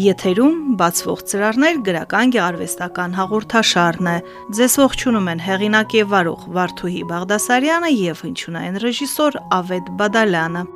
Եթերում բացվող ծրարներ գրական գեղարվեստական հաղորդաշարն է։ Ձեզ ողջունում են հեղինակ եւ վարող Վարդուհի Բաղդասարյանը եւ հնչյունային ռեժիսոր Ավետ Բադալյանը։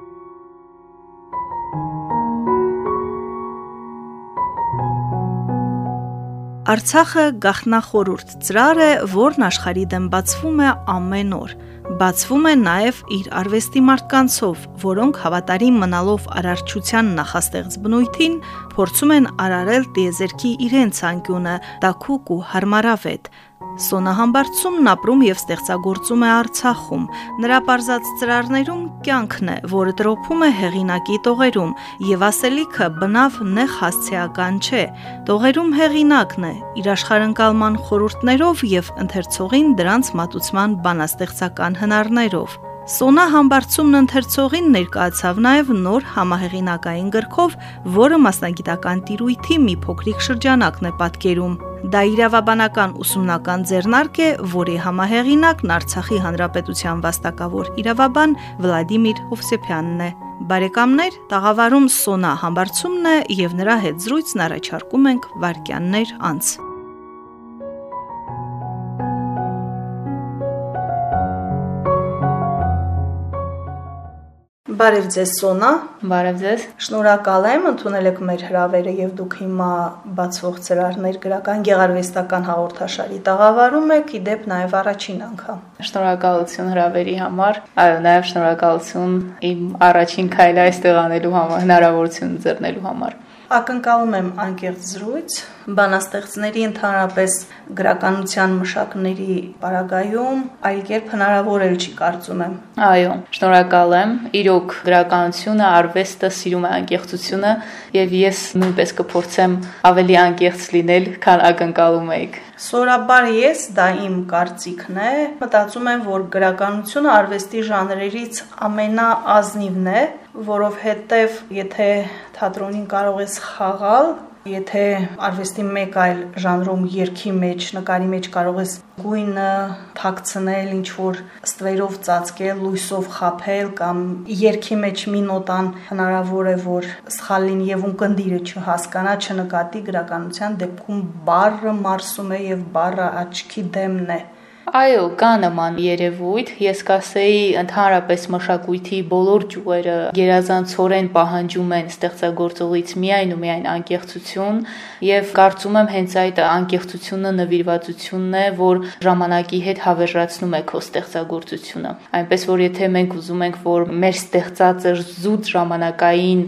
Արցախը գախնախորուրդ ծրար է, որն աշխարհի դեմ բացվում է ամեն օր բացվում է նաև իր արվեստի մարդկանցով, որոնք հավատարիմ մնալով արարչության նախաստեղծ բնույթին, փորձում են արարել դիեզերքի իրենց անկյունը, տակուկ ու հարմարավետ։ Սոնա Համբարձումն ապրում եւ ստեղծագործում է Արցախում։ Նրա པարզած ծրարներում կյանքն է, որը տրոփում է հեղինակի տողերում, եւ ասելիքը բնավ նեղ հասցեական չէ։ Տողերում հեղինակն է, իր աշխարհընկալման խորհուրդներով եւ ընթերցողին դրանց մատուցման բանաստեղծական հնարներով։ Սոնա Համբարձումն ընթերցողին ներկայացավ նաև նոր համահեղինակային գրքով, որը մասնագիտական տիրույթի մի փոքրիկ շրջանակն է պատկերում։ Դա իրավաբանական ուսումնական ձեռնարկ է, որի համահեղինակն Արցախի Հանրապետության վաստակավոր իրավաբան Վլադիմիր Հովսեփյանն է։ Բարեկամներ, տաղավարում Սոնա Համբարձումն է եւ նրա հետ զրույցն առաջարկում ենք վարքյաններ անց։ Բարև ձեզ Սոնա։ Բարև ձեզ։ Շնորհակալ եմ ընդունել եք մեր հրավերը եւ դուք հիմա բացվող ծրարներ գրական գեղարվեստական հաղորդաշարի տաղավարում եք, իդեպ նաեւ առաջին անգամ։ Շնորհակալություն հրավերի համար։ Այո, նաեւ շնորհակալություն իմ առաջին քայլը այստեղ անելու համար, հնարավորություն ձեռնելու համար։ Ակնկալում եմ անկեղծ զրույց, բանաստեղծների ընդհանրապես գրականության մշակների պարագայում այլ կերպ հնարավոր էլ չի կարծում եմ։ Այո, շնորհակալ եմ։ Իրոք գրականությունը, արվեստը սիրում է անկեղծությունը եւ ես նույնպես կփորձեմ ավելի անկեղծ լինել, քան ակնկալում եք։ Սորաբար ես դա իմ կարծիքն է, մտածում եմ, որ գրականությունը արվեստի ժանրերից ամենաազնիվն է, որովհետև եթե թատրոնին կարող ես խաղալ, Եթե արվեստի մեկ այլ ժանրում երկի մեջ, նկարի մեջ կարող ես գույնը թաքցնել, ինչ որ ստվերով ծածկել, լույսով խაფել կամ երկի մեջ մի նոտան հնարավոր է որ սխալ լինի եւ ունկնդիրը չհասկանա, չնկատի գրականության դեպքում բառը մարսում է եւ բառը աչքի դեմն է Այո, կա նման երևույթ։ Ես կասեի, ընդհանրապես մշակույթի բոլոր ճյուղերը գերազանցորեն պահանջում են ստեղծագործողից միայն ու միայն անկեղծություն, եւ կարծում եմ հենց այդ անկեղծությունը նվիրվածությունն է, որ ժամանակի հետ հավերժացնում է քո ստեղծագործությունը։ Այնպես որ եթե մենք ուզում ենք, որ մեր ստեղծածը զուտ ժամանակային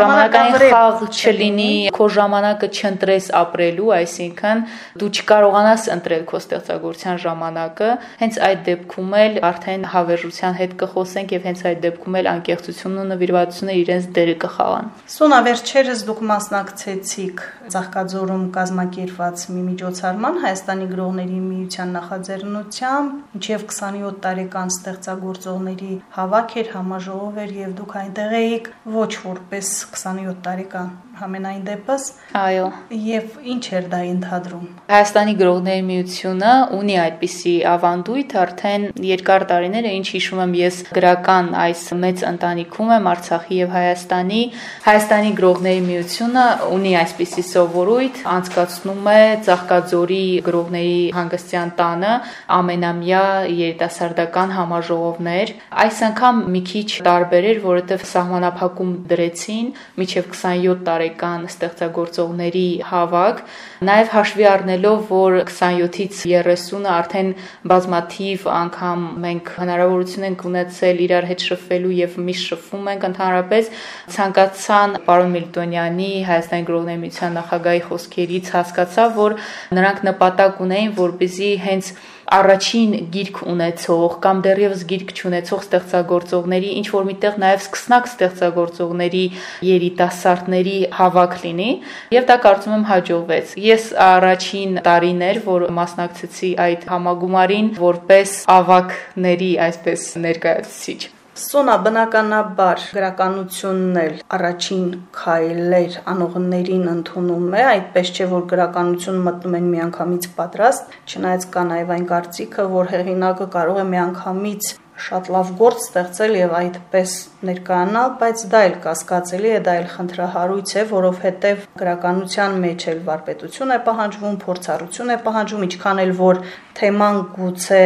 ժամանակային խաղ չլինի, քո ժամանակը չընտրես ապրելու, այսինքն դու չկարողանաս ընտրել քո ստեղծագործության ժամանակ ժամանակը, հենց այդ դեպքում էլ արդեն հավերժության հետ կխոսենք եւ հենց այդ դեպքում էլ անկեղծությունն ու նվիրվածությունը իրենց դերը կխաղան։ Սոնա վերջերս դուք մասնակցեցիք Ծաղկաձորում կազմակերպված մի միջոցառման Հայաստանի գրողների միության նախաձեռնությամբ, ինչև 27 տարեկան ստեղծագործողների հավաք էր, համաժողով էր եւ դուք այնտեղ էիք ոչ որպես 27 տարեկան համենայն դեպս։ Այո։ Եվ ինչ էր դա ընդհանրում։ Հայաստանի գրողների միությունը ունի այդպիսի ավանդույթ արդեն երկար տարիներ է, ինչ հիշում եմ ես գրական այս մեծ ընտանիքում եմ Արցախի եւ Հայաստանի։ Հայաստանի գրողների միությունը ունի այսպիսի սովորույթ, անցկացնում է Ծաղկաձորի գրողների հանգստյան տանը ամենամյա երիտասարդական համաժողովներ։ Այս անգամ մի քիչ տարբեր էր, որովհետեւ սահմանափակում դրեցին միջև 27 տարեկան տարեկան ստեղծագործողների հավաք, նաև հաշվի առնելով, որ 27-ից 30-ը արդեն բազմաթիվ անգամ մենք հնարավորություն ենք ունեցել իրար հետ շփվելու եւ միշտ շփվում ենք ընդհանրապես ցանկացան պարոն Միլտոնյանի Հայաստանի գրողների միության նախագահի խոսքերից հասկացա, որ նրանք նպատակ ունեին, որպեսզի հենց առաջին գիրք ունեցող կամ դեռևս գիրք չունեցող ստեղծագործողների ինչ որ միտեղ նաև սկսնակ ստեղծագործողների երիտասարդների հավաք լինի եւ դա կարծում եմ հաջողվեց ես առաջին տարիներ որ մասնակցեցի այդ համագումարին որպես ավակների այսպես ներկայացուցիչ Սոնա բնականաբար գրականությունն էլ առաջին քայլեր անողներին ընդունում է, այդպես չէ որ գրականություն մտնում են միանգամից պատրաստ, չնայած կա նաև այն կարծիքը, որ հեղինակը կարող է միանգամից շատ լավ գործ ստեղծել եւ այդպես ներկայանալ, բայց դա էլ կասկածելի է, դա էլ խնդրահարույց է, որովհետեւ գրականության մեջ էլ վարպետություն է պահանջվում, փորձառություն է պահանջվում, ինչքան էլ որ թեման գուցե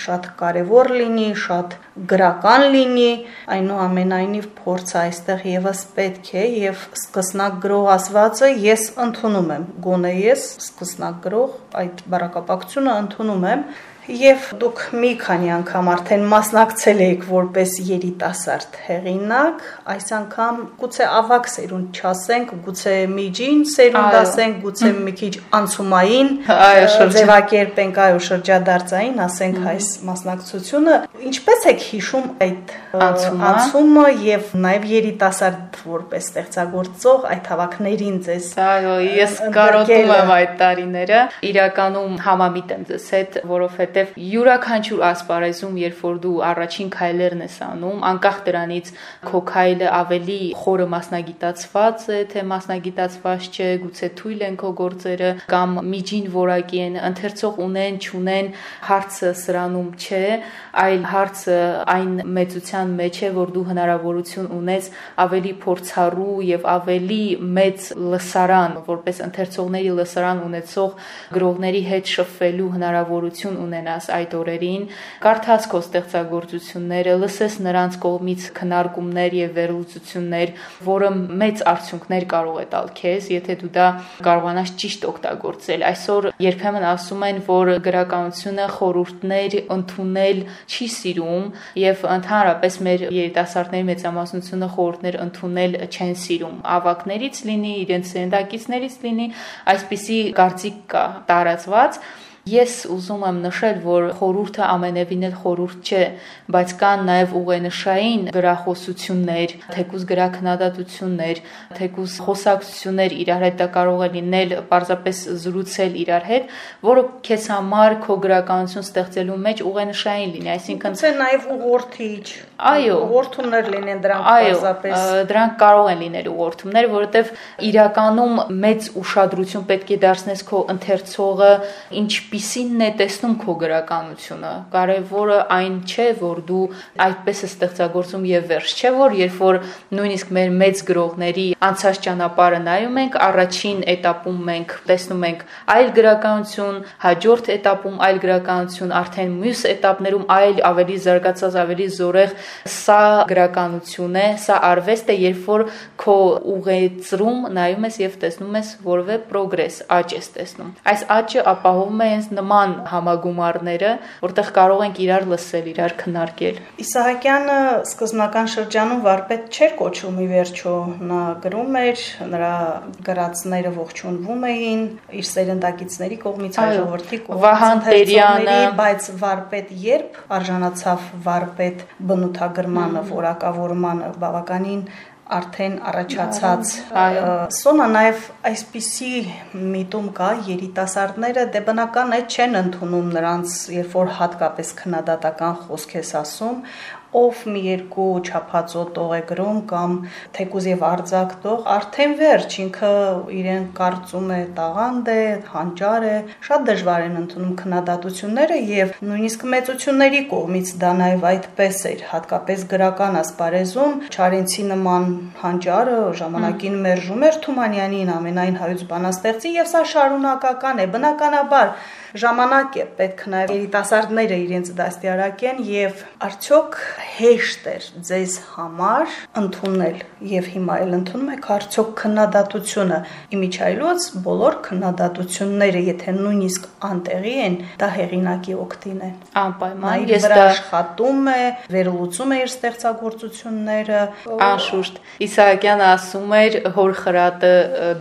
շատ կարևոր լինի, շատ գրական լինի, այնուամենայնիվ փորձը այստեղ եւս պետք է եւ սկսնակ գրող ասվածը ես ընդունում եմ, գոնե ես սկսնակ գրող այդ բարակապակցությունը ընդունում եմ Եվ դուք մի քանի անգամ արդեն մասնակցել եք որպես երիտասարդ հեղինակ, այս անգամ գուցե ավակ սերունդ չասենք, գուցե միջին սերունդ ասենք, գուցե մի քիչ անցումային, ձևակերպենք, այո, շրջադարձային, ասենք այս մասնակցությունը, ինչպես եք հիշում այդ անցումը եւ նաեւ երիտասարդ որպես ստեղծագործող այդ հավաքներին ձեզ Այո, ես կարոտում եմ այդ տարիները։ Իրականում համամիտ եմ ձեզ հետ, որովհետեւ որովհետև յուրաքանչյուր ասպարեզում, երբ որ դու առաջին քայլերն ես անում, անկախ դրանից քո քայլը ավելի խորը մասնագիտացված է, թե մասնագիտացված չէ, գուցե թույլ են քո գործերը կամ միջին որակի են, ընթերցող ունեն, չունեն, հարցը սրանում չէ, այլ հարցը այն մեծության մեջ է, որ դու հնարավորություն ունես ավելի փորձառու եւ ավելի մեծ լսարան, որպես ընթերցողների լսարան ունեցող գրողների հետ շփվելու հնարավորություն ունեն ունենաս այդ օրերին, կարդաս քո ստեղծագործությունները, լսես նրանց կողմից քննարկումներ եւ վերլուծություններ, որը մեծ արդյունքներ կարող է տալ քեզ, եթե դու դա կարողանաս ճիշտ օգտագործել։ Այսօր երբեմն ասում են, որ գրականությունը խորհուրդներ ընդունել չի սիրում եւ ընդհանրապես մեր երիտասարդների մեծամասնությունը խորհուրդներ ընդունել չեն սիրում։ Ավակներից լինի, իրենց սերնդակիցներից լինի, այսպիսի կարծիք կա տարածված Ես ուզում եմ նշել, որ խորհուրդը ամենևին էլ խորհուրդ չէ, բայց կան նաև ուղենշային գրախոսություններ, թեկուզ գրաքննադատություններ, թեկուզ խոսակցություններ իրար հետ դա կարող է լինել պարզապես զրուցել իրար հետ, որը քեզ համար քո գրականություն ստեղծելու մեջ ուղենշային լինի, այսինքն Це նաև ուղղորդիչ։ Այո, ուղղորդումներ լինեն դրանք պարզապես։ Այո, դրանք կարող են լինել ուղղորդումներ, որովհետև իրականում մեծ ուշադրություն պետք է դարձնես քո ընթերցողը ինչ ինչպիսինն է տեսնում քո գրականությունը։ Կարևորը այն չէ, որ դու այդպես է ստեղծագործում եւ վերջ, չէ՞ որ երբ որ նույնիսկ մեր մեծ գրողների անցած ճանապարհը նայում ենք, առաջին этаպում մենք տեսնում ենք այլ գրականություն, հաջորդ этаպում այլ գրականություն, արդեն մյուս этаպներում այլ ավելի զարգացած, ավելի զորեղ սա գրականություն է, սա արվեստ է, երբ որ քո ուղեծրում նայում ես եւ տեսնում ես որևէ պրոգրես, աճ ես տեսնում։ Այս աճը ապահովում է հենց նման համագումարները, որտեղ կարող ենք իրար լսել, իրար քննարկել։ Իսահակյանը սկզբնական շրջանում վարպետ չէր կոչվում ի վերջո, նա գրում էր, նրա գրածները ողջունվում էին իր սերնդակիցների կողմից, ժողովրդի կողմից, Վահան Տերյանը, բայց վարպետ երբ արժանացավ վարպետ բնութագրմանը, որակավորմանը բավականին արդեն առաջացած սոնա նաև այսպիսի միտում կա երիտասարդները դե բնական է չեն ընդունում նրանց երբ որ հատկապես քննադատական խոսք ես ասում ով մի երկու չափածո տող է գրում կամ թեկուզ եւ արձակ տող, արդեն վերջ ինքը իրեն կարծում է տաղանդ է, հանճար է, շատ դժվար են ընդունում քննադատությունները եւ նույնիսկ մեծությունների կողմից դա նաեւ այդպես էր, հատկապես գրական ասպարեզում Չարենցի նման հանճարը ժամանակին մերժում էր Թումանյանին ամենայն հայոց բանաստեղծի եւ սա շարունակական է, բնականաբար ժամանակ է պետք նաև երիտասարդները իրենց դաստիարակեն եւ արդյոք հեշտ էր ձեզ համար ընդունել եւ հիմա էլ ընդունում եք արդյոք քննադատությունը իմիջայլոց բոլոր քննադատությունները եթե նույնիսկ անտեղի են դա հեղինակի օգտին են անպայման ես դա աշխատում է վերլուծում է իր ստեղծագործությունները անշուշտ Իսահակյանը ասում էր հոր խրատը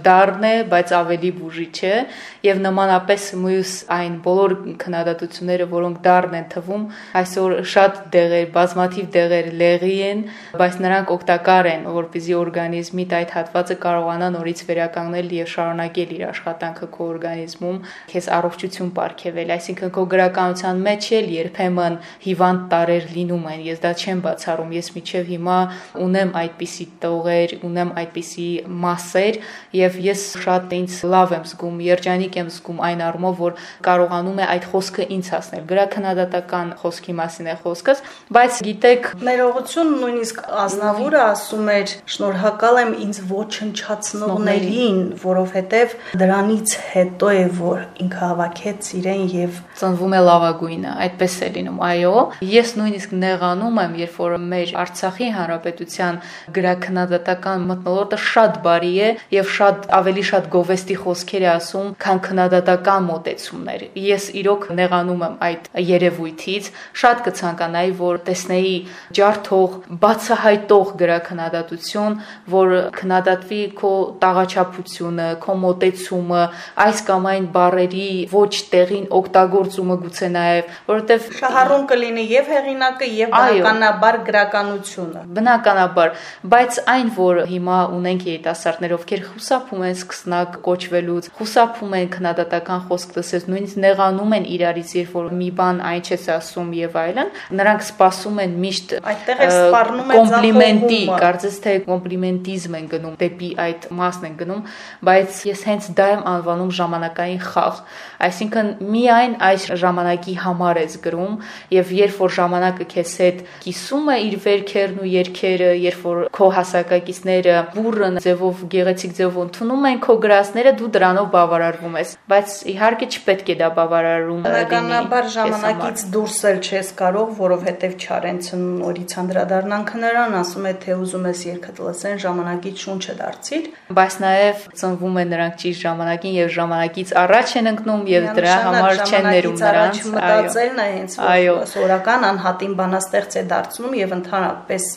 դառն է բայց ավելի բուժիչ է եւ նմանապես մյուս այն այն բոլոր քննադատությունները, որոնք դառն են թվում, այսօր շատ դեղեր, բազմաթիվ դեղեր լեղի են, բայց նրանք օգտակար են, որպեսզի օրգանիզմիդ այդ հատվածը կարողանա նորից վերականգնել եւ շարունակել իր աշխատանքը քո օրգանիզմում, քեզ առողջություն ապարգևել, այսինքն քո գրականության մեջ էլ երբեմն հիվանդ տարեր լինում են, ես դա չեմ բացառում, ես միջև հիմա ունեմ այդպիսի տողեր, ունեմ այդպիսի մասեր եւ ես շատ ինձ լավ եմ զգում, երջանիկ եմ զգում այն առումով, որ կարողանում է այդ խոսքը ինձ հասնել։ Գրաքննադատական խոսքի մասին է խոսքս, բայց գիտեք, ներողություն նույնիսկ Ազնավուրը ասում էր, շնորհակալ եմ ինձ ոչնչացնողներին, որովհետև դրանից հետո է որ ինքը հավաքեց իրեն եւ ծնվում է լավագույնը, այդպես է լինում։ Այո, ես նույնիսկ նեղանում եմ, երբ որ մեր Արցախի հանրապետության գրաքննադատական մտնոլորտը շատ բարի է եւ շատ ավելի շատ գովեստի խոսքեր է ասում, քան քննադատական մոտեցումներ։ Ես իրոք նեղանում եմ այդ երևույթից, շատ կցանկանայի, որ տեսնեի ջարդող, բացահայտող գրաքննադատություն, որ քննադատվի քո տաղաչափությունը, քո մոտեցումը, այս կամ այն բարերի ոչ տեղին օգտագործումը գուցե նաև, որովհետև շահառուն կլինի եւ հեղինակը եւ բնականաբար գրականությունը։ Բնականաբար, բայց այն, որ հիմա ունենք երիտասարդներ, ովքեր խուսափում են սկսնակ կոչվելուց, խուսափում են քննադատական խոսք լսել, նույնիսկ նեղանում են իրարից, երբ որ մի բան այն չես ասում եւ այլն, նրանք սպասում են միշտ այդտեղ էլ սպառնում է կոմպլիմենտի, կարծես թե կոմպլիմենտիզմ են գնում, դեպի այդ մասն են գնում, բայց ես հենց դա եմ անվանում ժամանակային խաղ։ Այսինքն միայն այս ժամանակի համար ես գրում եւ երբ որ ժամանակը քեզ հետ կիսում է իր վերքերն ու երգերը, երբ որ քո հասակակիցները բուրըն ձևով գեղեցիկ ձևով ընդունում են քո գրածները, դու դրանով բավարարվում ես, բայց իհարկե չպետք է դա բավարարում Բնականաբար ժամանակից դուրս էլ չես կարող, որովհետեւ Չարենցը նորից անդրադառնանք նրան, ասում է թե ուզում ես երգը լսեն, ժամանակից շունչը դարձիր, բայց նաեւ ծնվում են նրանք ճիշտ ժամանակին եւ ժամանակից առաջ են ընկնում եւ դրա համար չեն ներում նրանց։ Մտածելն է հենց որ սորական անհատին բանաստեղծ է դարձնում եւ ընդհանրապես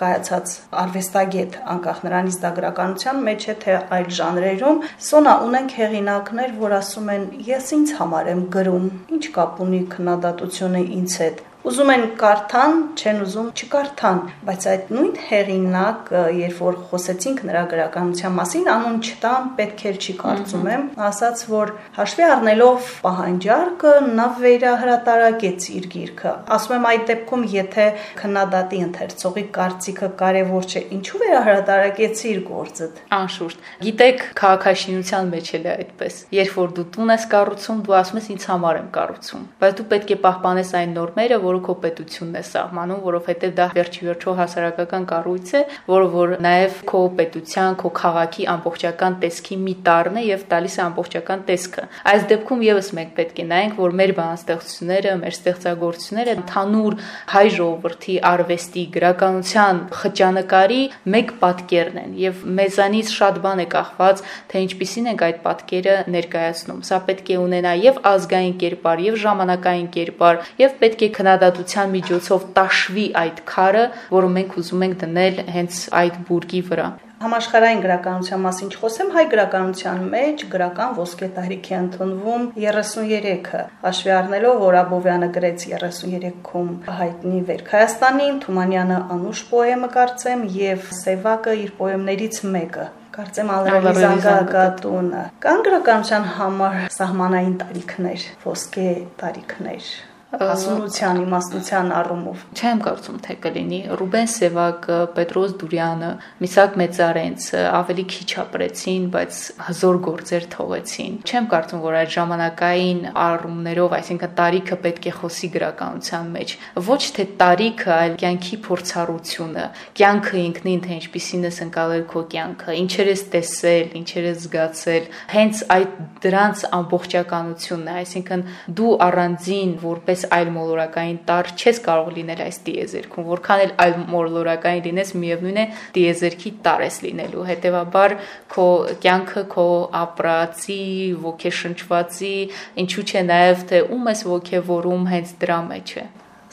կայացած արվեստագետ անկախ նրանից դա գրականության մեջ է թե այլ ժանրերում սոնա ունենք հեղինակներ որ ասում են ես ինձ համար եմ գրում ինչ կապ ունի քննադատությունը ինձ հետ ուզում են կարդան, չեն ուզում չկարդան, բայց այդ նույն հեղինակ, երբ որ խոսեցինք նրա գրականության մասին, անուն չտան, պետք էր չի կարծում եմ, ասաց, որ հաշվի առնելով պահանջարկը նա վերահրատարակեց իր գիրքը։ Ասում եմ այդ դեպքում, եթե քննադատի ընթերցողի կարծիքը կարևոր չէ, ինչու վերահրատարակեցի իր գործը։ Անշուշտ։ Գիտեք, քաղաքաշինության մեջ էլ է այդպես։ Երբ որ դու տուն ես կառուցում, դու ասում ես ինձ համար եմ կառուցում, բայց դու պետք է պահպանես այն նորմերը, որ որը քո պետությունն է սահմանում, որովհետև դա վերջի վերջո հասարակական կառույց է, որը որ նաև քո պետության, քո քաղաքի ամբողջական տեսքի մի տարն է եւ տալիս է ամբողջական տեսքը։ Այս դեպքում եւս մենք պետք է նայենք, որ մեր բանաստեղծությունները, մեր ստեղծագործությունները ընդհանուր հայ ժողովրդի արվեստի, գրականության խճանկարի մեկ պատկերն են եւ մեզանից շատ բան է կախված, թե ինչպիսին ենք այդ պատկերը ներկայացնում։ Սա պետք է ունենա եւ ազգային կերպար, եւ ժամանակային կերպար, եւ պետք է քննադատել քննադատության միջոցով տաշվի այդ քարը, որը մենք ուզում ենք դնել հենց այդ բուրգի վրա։ Համաշխարհային գրականության մասին չխոսեմ, հայ գրականության մեջ գրական ոսկե տարիք է ընդունվում 33-ը, հաշվի առնելով, որ Աբովյանը գրեց 33-ում հայտնի Վերք Հայաստանին, Թումանյանը Անուշ պոեմը կարծեմ եւ Սևակը իր պոեմներից մեկը կարծեմ Ալրելիզանգատունը։ Կան գրականության համար սահմանային տարիքներ, ոսկե տարիքներ հասունության իմաստության առումով։ Չեմ կարծում թե կլինի Ռուբեն Սևակը, Պետրոս Դուրյանը, Միսակ Մեծարենցը ավելի քիչ ապրեցին, բայց հզոր գործեր թողեցին։ Չեմ կարծում, որ այդ ժամանակային առումներով, այսինքն տարիքը պետք է խոսի գրականության մեջ։ Ոչ թե տարիքը, այլ կյանքի փորձառությունը, կյանքը ինքնին թե ինչպիսին ես ընկալել քո կյանքը, ինչեր ես տեսել, ինչեր ես զգացել, հենց այդ դրանց ամբողջականությունն է, այսինքն դու առանձին որպես որպես այլ մոլորակային տար չես կարող լինել այս դիեզերքում, որքան էլ այլ մոլորակային լինես, միևնույն է դիեզերքի տար ես լինելու։ Հետևաբար քո կյանքը քո ապրածի, ոգեշնչվածի, ինչու՞ չէ նաև թե ում ես ոգևորում հենց դրա մեջ է։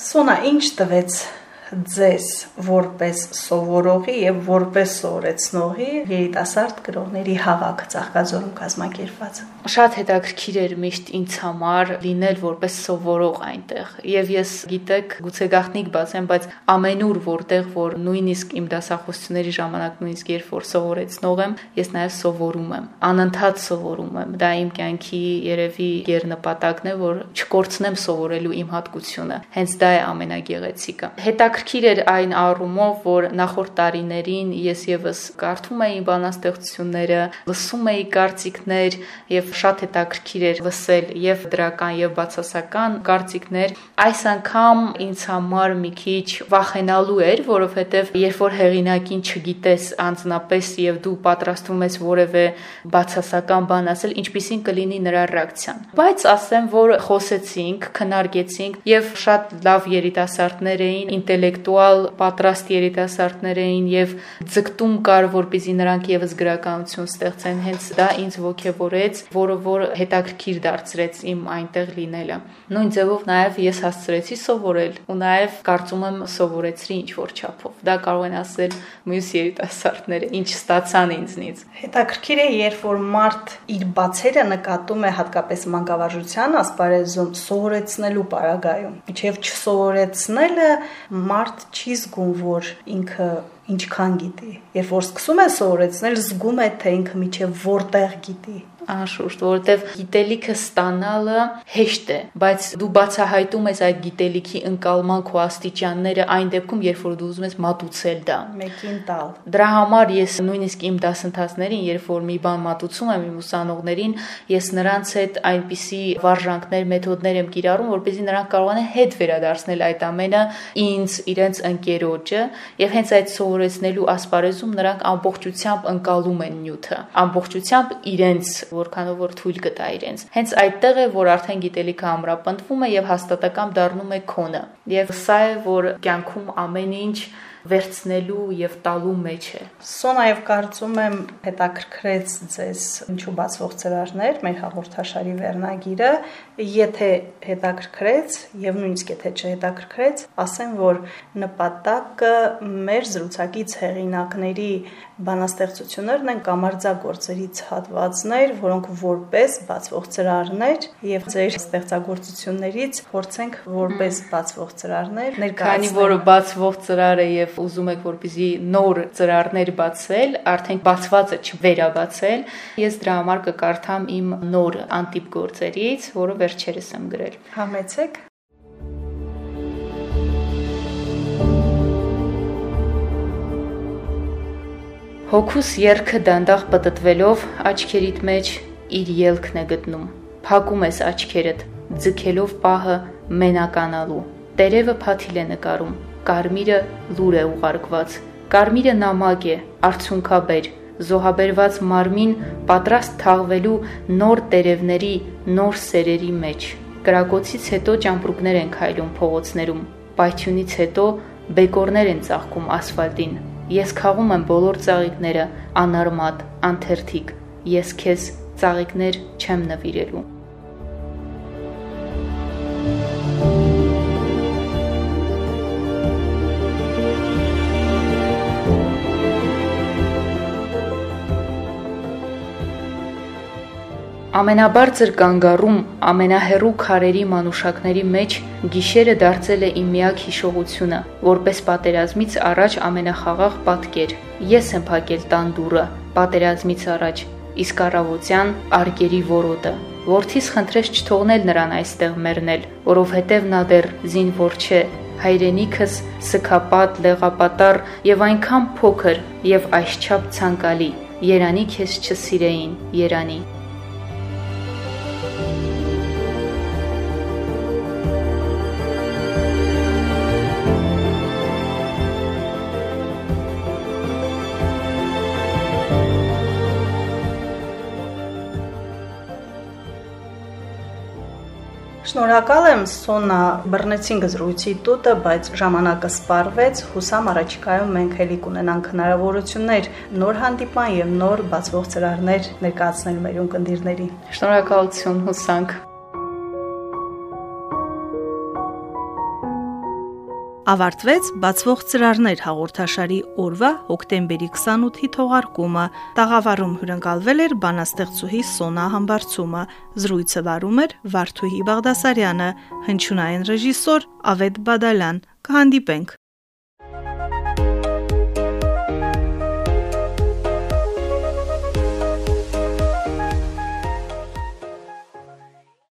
Սոնա, ինչ տվեց ձեզ որպես սովորողի եւ որպես սովորեցնողի երիտասարդ գրողների հավաք ցաղկազորում կազմակերպված։ Շատ հետաքրքիր էր միշտ ինձ համար լինել որպես սովորող այնտեղ։ Եվ ես գիտեք, գուցե գաղտնիք բացեմ, բայց ամենուր որտեղ որ նույնիսկ իմ դասախոսությունների ժամանակ նույնիսկ երբ որ սովորեցնող եմ, ես նաև սովորում եմ, անընդհատ սովորում եմ։ Դա իմ կյանքի երևի ղերնպատակն է, որ չկորցնեմ սովորելու իմ հատկությունը։ Հենց դա է ամենագեղեցիկը։ Հետաքրքիր էր այն առումով, որ նախորդ տարիներին ես եւս կարդում էի բանաստեղծությունները, լսում էի կարծիքներ եւ շատ հետաքրքիր էր լսել եւ դրական եւ բացասական կարծիքներ։ Այս անգամ ինձ համար մի քիչ վախենալու էր, որովհետեւ երբ որ հեղինակին չգիտես անձնապես եւ դու պատրաստվում ես որևէ բացասական բան ասել, ինչպիսին կլինի նրա ռեակցիան։ Բայց ասեմ, որ խոսեցինք, քննարկեցինք եւ շատ լավ երիտասարդներ էին, ինտելեկտուալ պատրաստ երիտասարդներ էին եւ ձգտում կար, որպեսզի նրանք եւս գրականություն ստեղծեն։ Հենց դա ինձ ողջևորեց, որը որ հետաքրքիր դարձրեց իմ այնտեղ լինելը։ Նույն ձևով նաեւ ես հասցրեցի սովորել ու նաեւ կարծում եմ սովորեցրի ինչ որ չափով։ Դա կարող են ասել մյուս երիտասարդները, ինչ ստացան ինձնից։ Հետաքրքիր է, երբ որ մարդ իր բացերը նկատում է հատկապես մանկավարժության ասպարեզում սովորեցնելու պարագայում։ Իչև չսովորեցնելը մարդ չի զգում, որ ինքը ինչքան գիտի։ Երբ որ սկսում է սովորեցնել, զգում է, թե ինքը միջև որտեղ գիտի Անշուշտ, որովհետև գիտելիքը ստանալը հեշտ է, բայց դու բացահայտում ես այդ գիտելիքի ընկալման քո աստիճանները այն դեպքում, երբ որ դու ուզում ես մատուցել դա։ Մեկին տալ։ Դրա համար ես նույնիսկ իմ դասընթացներին, երբ որ մի բան մատուցում եմ իմ ուսանողներին, ես նրանց հետ այնպիսի վարժանքներ, մեթոդներ եմ կիրառում, որպեսզի նրանք կարողանան հետ վերադարձնել այդ ամենը ինձ, իրենց ընկերոջը, եւ հենց այդ սովորեցնելու ասպարեզում նրանք ամբողջությամբ ընկալում են նյութը, ամբողջությամբ իրենց որքանով որ թույլ կտա իրենց։ Հենց այդտեղ է, որ արդեն գիտելիքը ամրապնդվում է եւ հաստատակամ դառնում է քոնը։ Եվ սա է, որ կյանքում ամեն ինչ վերցնելու եւ տալու մեջ է։ Սոնայև կարծում եմ հետաքրքրեց ձեզ ինչու բացվող ծրարներ մեր հաղորդաշարի վերնագիրը, եթե հետաքրքրեց եւ նույնիսկ եթե չհետաքրքրեց, ասեմ, որ նպատակը մեր զրուցակից հեղինակների բանաստեղծություններն են կամարձագործերից հատվածներ, որոնք որպես բացվող ծրարներ եւ ձեր ստեղծագործություններից փորձենք որպես բացվող ծրարներ ներկայացնել։ Քանի որ բացվող ծրարը եւ ուզում եք որպեսզի նոր ծրարներ բացել, արդեն բացվածը չվերաբացել, ես դրա համար կկարդամ իմ նոր անտիպ գործերից, որը վերջերս եմ գրել։ Համեցեք Հոգուս երկը դանդաղ պտտվելով աչքերիդ մեջ իր ելքն է գտնում։ Փակում ես աչքերդ, ձգելով պահը մենականալու։ Տերևը փաթիլ է նկարում, կարմիրը լուր է ուղարկված։ Կարմիրը նամակ է, արցունքաբեր, զոհաբերված մարմին պատրաստ թաղվելու նոր տերևների, նոր սերերի մեջ։ Կրակոցից հետո ճամպրուկներ են քայլում փողոցներում, պայթյունից հետո բեկորներ են ծաղկում ասֆալտին, Ես խաղում եմ բոլոր ծաղիկները, անարմատ, անթերթիկ։ Ես քեզ ծաղիկներ չեմ նվիրելու։ Ամենաբարձր կանգառում, ամենահեռու քարերի մանուշակների մեջ գիշերը դարձել է իմ միակ հիշողությունը, որպես պատերազմից առաջ ամենախաղաղ պատկեր։ Ես եմ փակել տան դուռը պատերազմից առաջ, իսկ առավոտյան արգերի որոտը։ Որդիս խնդրեց չթողնել նրան այստեղ մեռնել, որովհետև նա դեռ զինվոր չէ, հայրենիքս սքապատ, լեղապատառ եւ այնքան փոքր եւ այսչափ ցանկալի։ Երանի քեզ չսիրեին, Երանի։ Շնորհակալ եմ Սոնա, բռնեցինք զրույցի տուտը, բայց ժամանակը սպառվեց։ Հուսամ առաջիկայում մենք ելի կունենանք հնարավորություններ նոր հանդիպան եւ նոր բացվող ծրարներ ներկայացնել մեր ունկնդիրներին։ Շնորհակալություն, հուսանք։ Ավարտվեց բացվող ծրարներ հաղորդաշարի օրվա հոկտեմբերի 28-ի թողարկումը։ Տաղավարում հյուրընկալվել էր բանաստեղծուհի Սոնա Համբարձումը։ Զրույցը վարում էր Վարդուհի Բաղդասարյանը, հնչյունային ռեժիսոր Ավետ Բադալյան։ Կհանդիպենք